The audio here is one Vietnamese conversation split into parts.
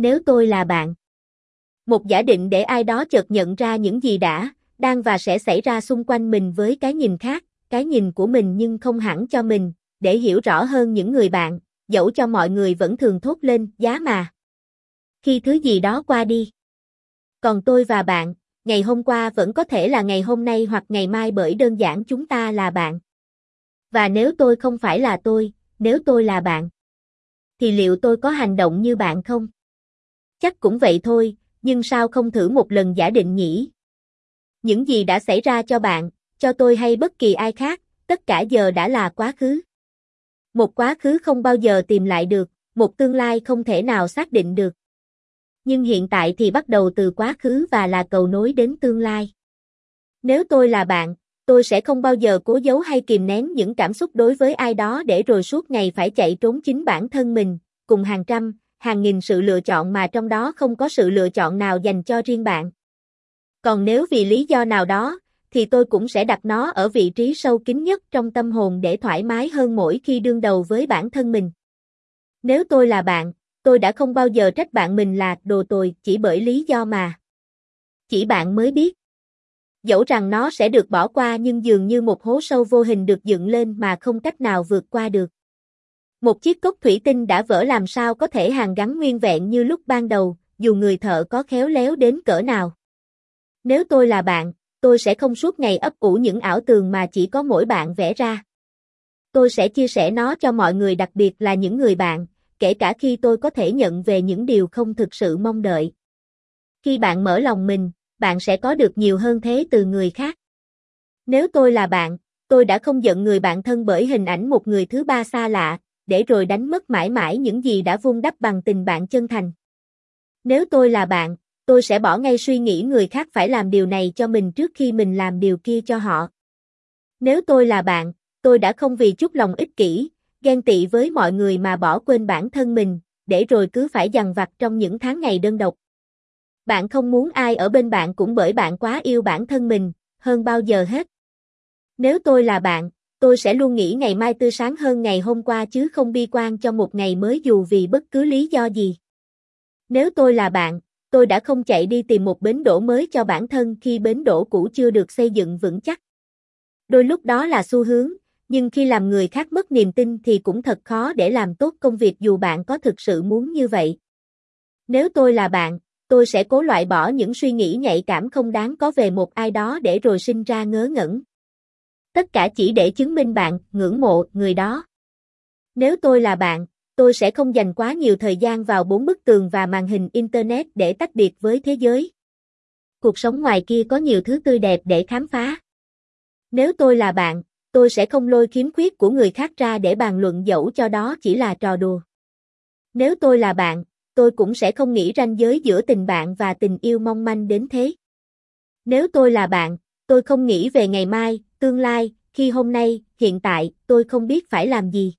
Nếu tôi là bạn. Một giả định để ai đó chợt nhận ra những gì đã, đang và sẽ xảy ra xung quanh mình với cái nhìn khác, cái nhìn của mình nhưng không hẳn cho mình, để hiểu rõ hơn những người bạn, dẫu cho mọi người vẫn thường thốt lên, giá mà. Khi thứ gì đó qua đi. Còn tôi và bạn, ngày hôm qua vẫn có thể là ngày hôm nay hoặc ngày mai bởi đơn giản chúng ta là bạn. Và nếu tôi không phải là tôi, nếu tôi là bạn, thì liệu tôi có hành động như bạn không? Chắc cũng vậy thôi, nhưng sao không thử một lần giả định nhỉ? Những gì đã xảy ra cho bạn, cho tôi hay bất kỳ ai khác, tất cả giờ đã là quá khứ. Một quá khứ không bao giờ tìm lại được, một tương lai không thể nào xác định được. Nhưng hiện tại thì bắt đầu từ quá khứ và là cầu nối đến tương lai. Nếu tôi là bạn, tôi sẽ không bao giờ cố giấu hay kìm nén những cảm xúc đối với ai đó để rồi suốt ngày phải chạy trốn chính bản thân mình, cùng hàng trăm, hàng nghìn sự lựa chọn mà trong đó không có sự lựa chọn nào dành cho riêng bạn. Còn nếu vì lý do nào đó, thì tôi cũng sẽ đặt nó ở vị trí sâu kín nhất trong tâm hồn để thoải mái hơn mỗi khi đương đầu với bản thân mình. Nếu tôi là bạn, tôi đã không bao giờ trách bạn mình là đồ tồi chỉ bởi lý do mà. Chỉ bạn mới biết. Dẫu rằng nó sẽ được bỏ qua nhưng dường như một hố sâu vô hình được dựng lên mà không cách nào vượt qua được. Một chiếc cốc thủy tinh đã vỡ làm sao có thể hàn gắn nguyên vẹn như lúc ban đầu, dù người thợ có khéo léo đến cỡ nào. Nếu tôi là bạn, tôi sẽ không suốt ngày ấp ủ những ảo tường mà chỉ có mỗi bạn vẽ ra. Tôi sẽ chia sẻ nó cho mọi người đặc biệt là những người bạn, kể cả khi tôi có thể nhận về những điều không thực sự mong đợi. Khi bạn mở lòng mình, bạn sẽ có được nhiều hơn thế từ người khác. Nếu tôi là bạn, tôi đã không giận người bạn thân bởi hình ảnh một người thứ ba xa lạ, để rồi đánh mất mãi mãi những gì đã vun đắp bằng tình bạn chân thành. Nếu tôi là bạn, tôi sẽ bỏ ngay suy nghĩ người khác phải làm điều này cho mình trước khi mình làm điều kia cho họ. Nếu tôi là bạn, tôi đã không vì chút lòng ích kỷ, ghen tị với mọi người mà bỏ quên bản thân mình, để rồi cứ phải dằn vặt trong những tháng ngày đơn độc. Bạn không muốn ai ở bên bạn cũng bởi bạn quá yêu bản thân mình, hơn bao giờ hết. Nếu tôi là bạn, tôi sẽ luôn nghĩ ngày mai tươi sáng hơn ngày hôm qua chứ không bi quan cho một ngày mới dù vì bất cứ lý do gì. Nếu tôi là bạn, tôi đã không chạy đi tìm một bến đỗ mới cho bản thân khi bến đỗ cũ chưa được xây dựng vững chắc. Đôi lúc đó là xu hướng, nhưng khi làm người khác mất niềm tin thì cũng thật khó để làm tốt công việc dù bạn có thực sự muốn như vậy. Nếu tôi là bạn, tôi sẽ cố loại bỏ những suy nghĩ nhạy cảm không đáng có về một ai đó để rồi sinh ra ngớ ngẩn. Tất cả chỉ để chứng minh bạn ngưỡng mộ người đó. Nếu tôi là bạn, tôi sẽ không dành quá nhiều thời gian vào bốn bức tường và màn hình Internet để tách biệt với thế giới. Cuộc sống ngoài kia có nhiều thứ tươi đẹp để khám phá. Nếu tôi là bạn, tôi sẽ không lôi khiếm khuyết của người khác ra để bàn luận dẫu cho đó chỉ là trò đùa. Nếu tôi là bạn, tôi cũng sẽ không nghĩ ranh giới giữa tình bạn và tình yêu mong manh đến thế. Nếu tôi là bạn, tôi không nghĩ về ngày mai, tương lai, khi hôm nay, hiện tại, tôi không biết phải làm gì.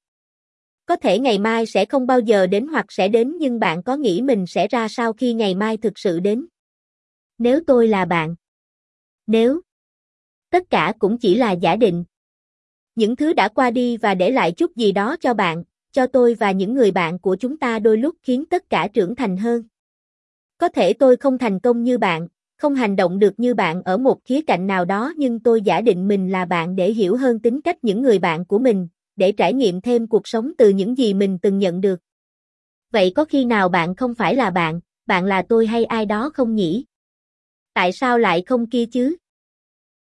Có thể ngày mai sẽ không bao giờ đến hoặc sẽ đến nhưng bạn có nghĩ mình sẽ ra sao khi ngày mai thực sự đến? Nếu tôi là bạn. Nếu. Tất cả cũng chỉ là giả định. Những thứ đã qua đi và để lại chút gì đó cho bạn, cho tôi và những người bạn của chúng ta đôi lúc khiến tất cả trưởng thành hơn. Có thể tôi không thành công như bạn, không hành động được như bạn ở một khía cạnh nào đó nhưng tôi giả định mình là bạn để hiểu hơn tính cách những người bạn của mình, để trải nghiệm thêm cuộc sống từ những gì mình từng nhận được. Vậy có khi nào bạn không phải là bạn, bạn là tôi hay ai đó không nhỉ? Tại sao lại không kia chứ?